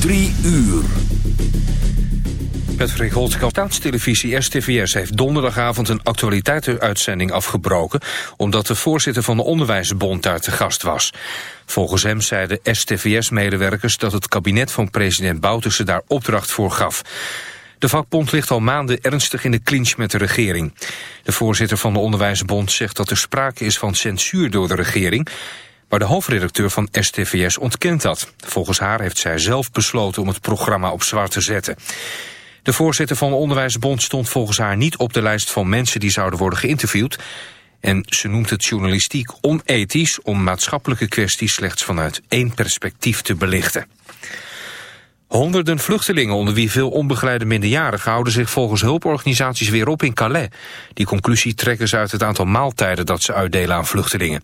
Drie uur. Patrick Holtkamp, staatstelevisie STVS heeft donderdagavond een actualiteitenuitzending afgebroken... omdat de voorzitter van de Onderwijsbond daar te gast was. Volgens hem zeiden STVS-medewerkers dat het kabinet van president Bouterse daar opdracht voor gaf. De vakbond ligt al maanden ernstig in de clinch met de regering. De voorzitter van de Onderwijsbond zegt dat er sprake is van censuur door de regering... Maar de hoofdredacteur van STVS ontkent dat. Volgens haar heeft zij zelf besloten om het programma op zwart te zetten. De voorzitter van de Onderwijsbond stond volgens haar niet op de lijst van mensen die zouden worden geïnterviewd. En ze noemt het journalistiek onethisch om maatschappelijke kwesties slechts vanuit één perspectief te belichten. Honderden vluchtelingen, onder wie veel onbegeleide minderjarigen... houden zich volgens hulporganisaties weer op in Calais. Die conclusie trekken ze uit het aantal maaltijden dat ze uitdelen aan vluchtelingen.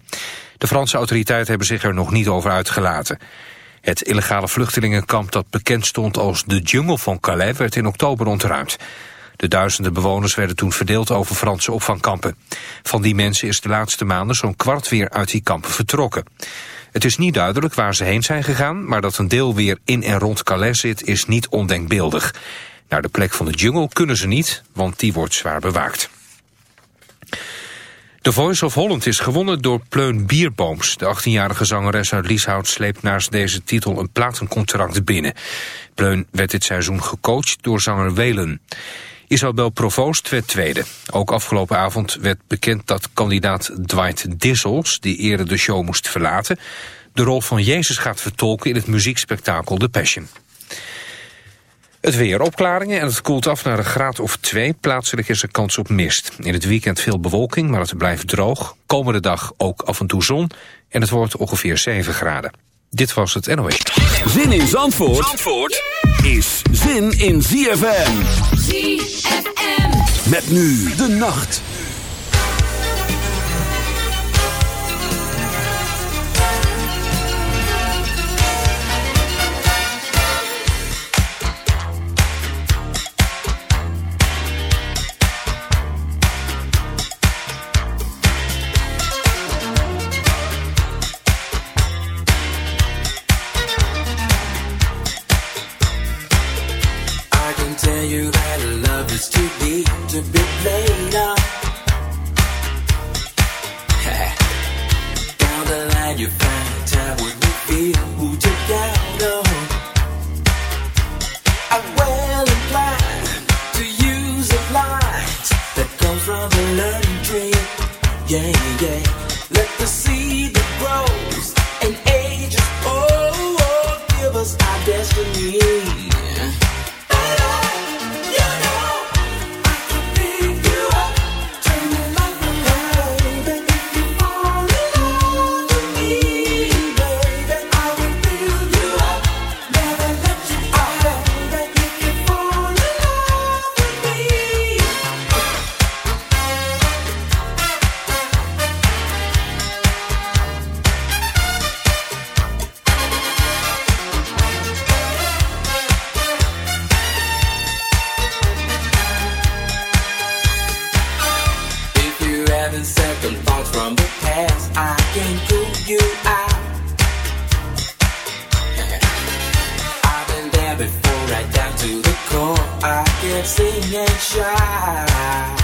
De Franse autoriteiten hebben zich er nog niet over uitgelaten. Het illegale vluchtelingenkamp dat bekend stond als de jungle van Calais... werd in oktober ontruimd. De duizenden bewoners werden toen verdeeld over Franse opvangkampen. Van die mensen is de laatste maanden zo'n kwart weer uit die kampen vertrokken. Het is niet duidelijk waar ze heen zijn gegaan... maar dat een deel weer in en rond Calais zit is niet ondenkbeeldig. Naar de plek van de jungle kunnen ze niet, want die wordt zwaar bewaakt. The Voice of Holland is gewonnen door Pleun Bierbooms. De 18-jarige zangeres uit Lieshout sleept naast deze titel een platencontract binnen. Pleun werd dit seizoen gecoacht door zanger Welen. Isabel Provoost werd tweede. Ook afgelopen avond werd bekend dat kandidaat Dwight Dissels... die eerder de show moest verlaten... de rol van Jezus gaat vertolken in het muziekspektakel The Passion. Het weer opklaringen en het koelt af naar een graad of twee. Plaatselijk is er kans op mist. In het weekend veel bewolking, maar het blijft droog. Komende dag ook af en toe zon en het wordt ongeveer 7 graden. Dit was het NOS. Zin in Zandvoort, Zandvoort is zin in ZFM. ZFM. Met nu de nacht. Sing and shout.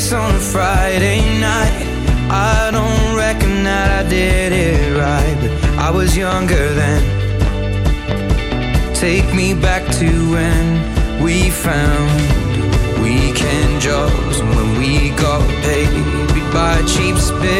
kiss on a Friday night. I don't reckon that I did it right, but I was younger then. Take me back to when we found weekend jobs and when we got paid by cheap spit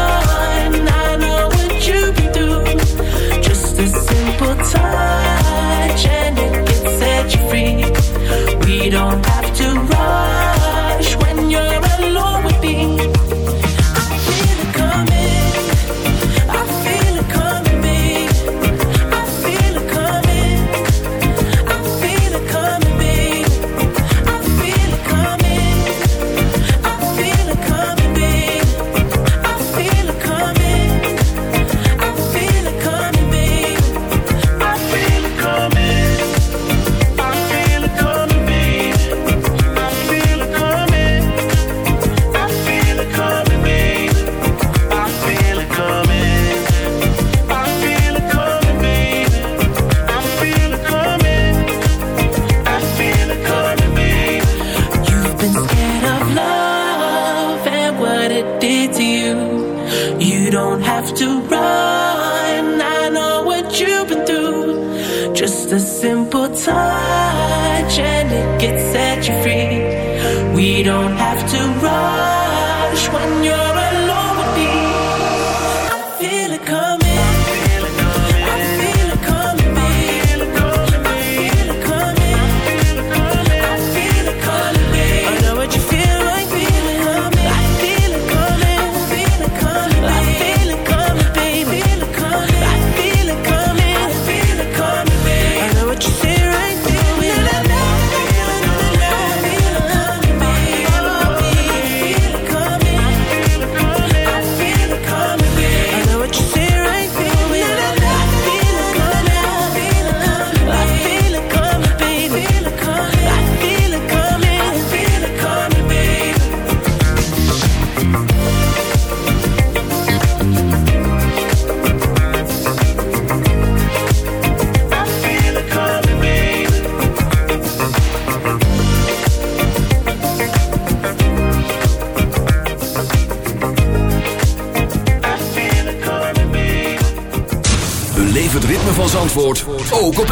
don't have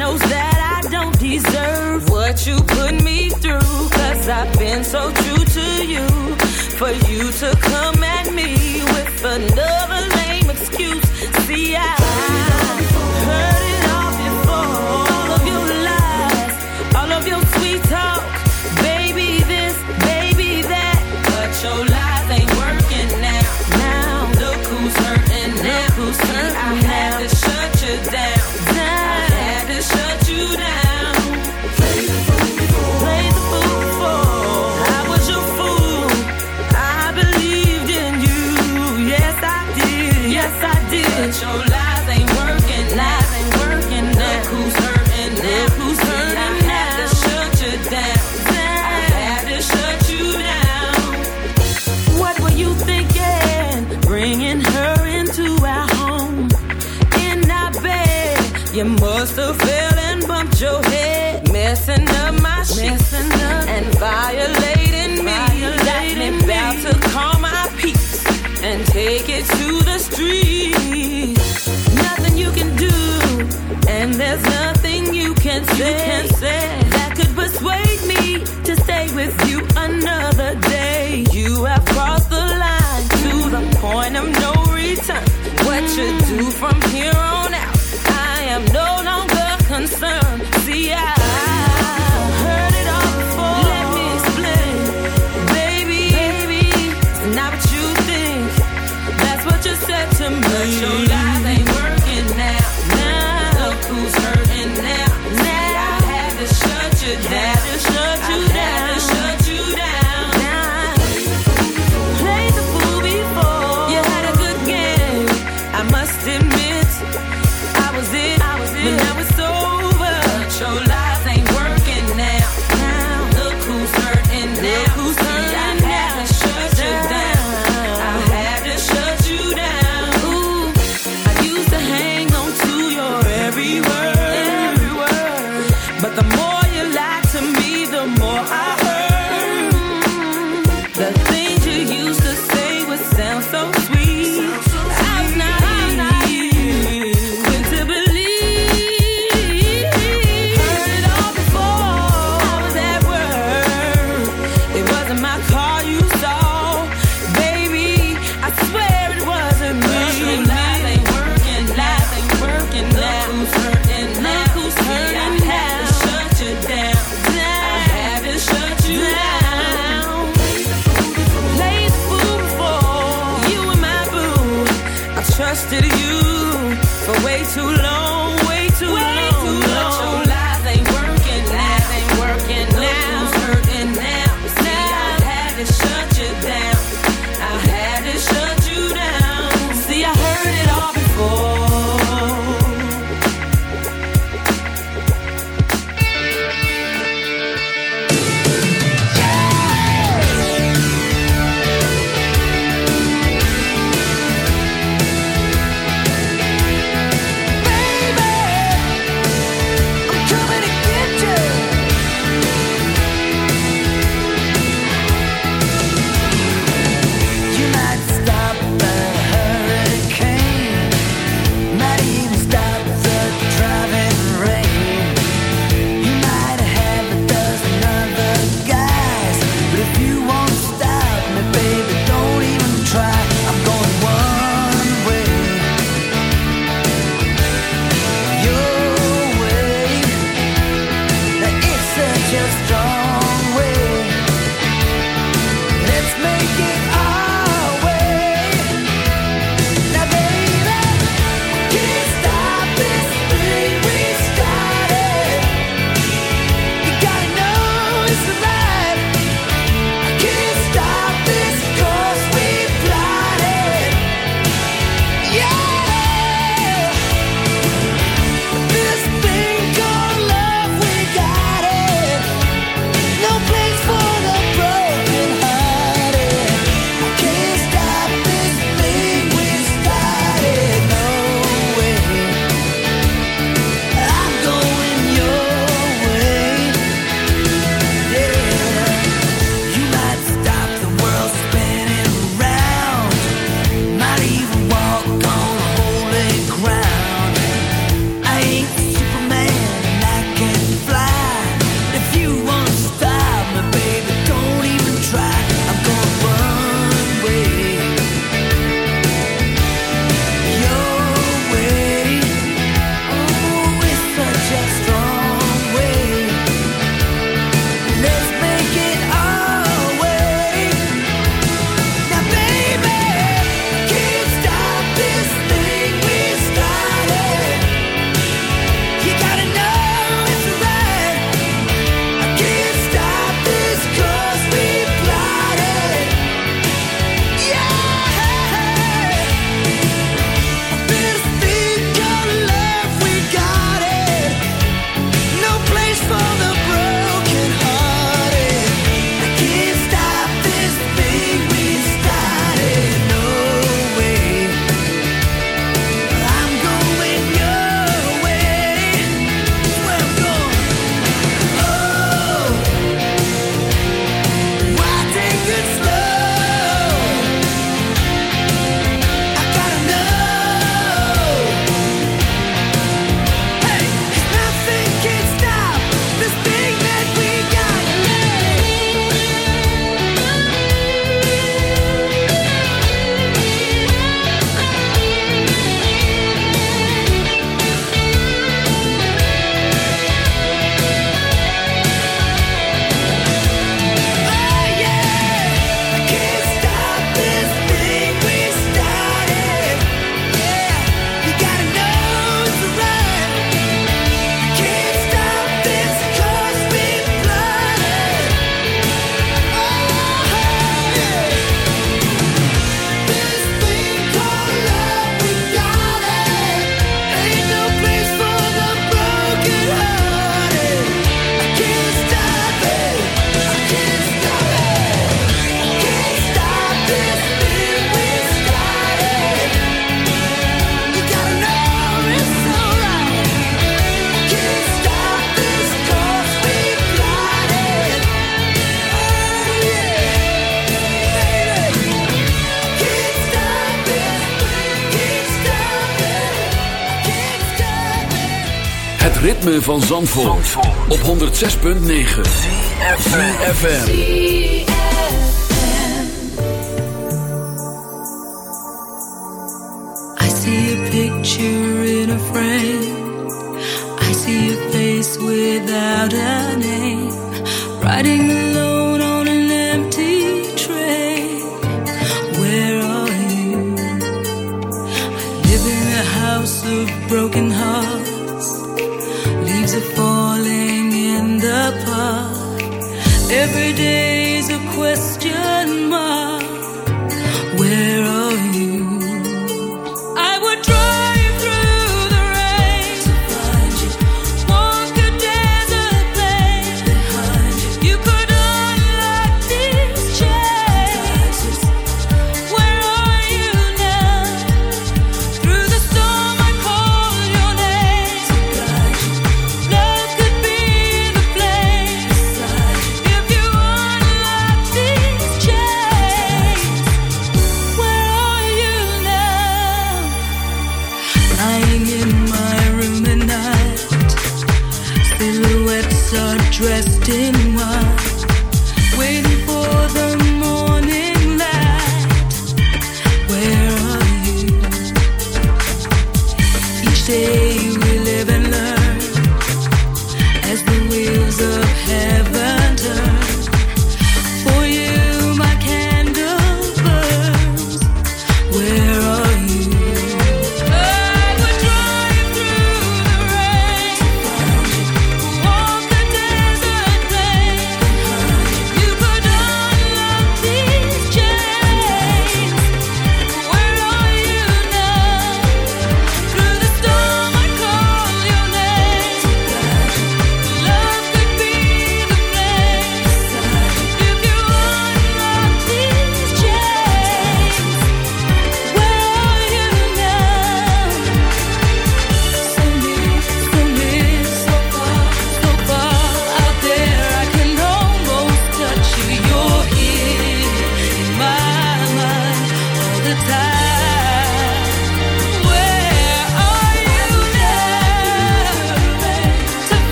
knows that I don't deserve what you put me through. Cause I've been so true to you. For you to come at me with another lame excuse. See, I take it to the street. Nothing you can do, and there's nothing you can say, you say that could persuade me to stay with you another day. You have crossed the line to the point of no return. What you do from here ritme van Zandvoort, Zandvoort. op 106.9 CFFM I see a picture in a frame. I see a face without a name. Writing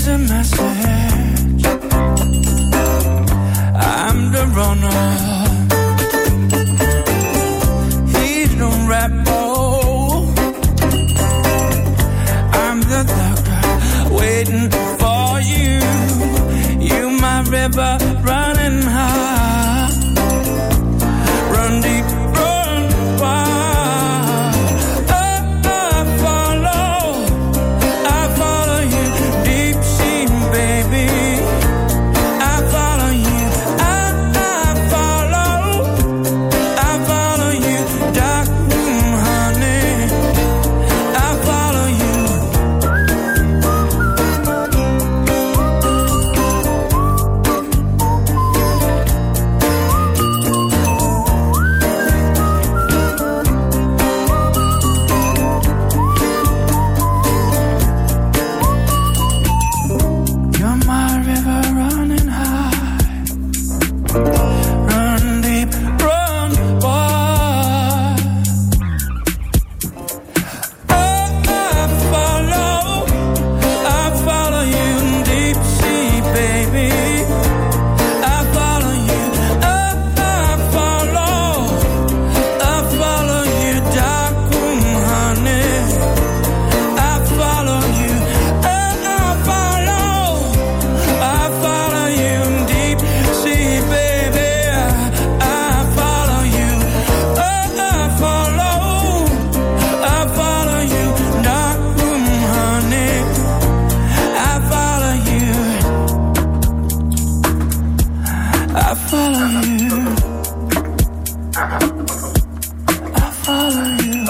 He's a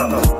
follow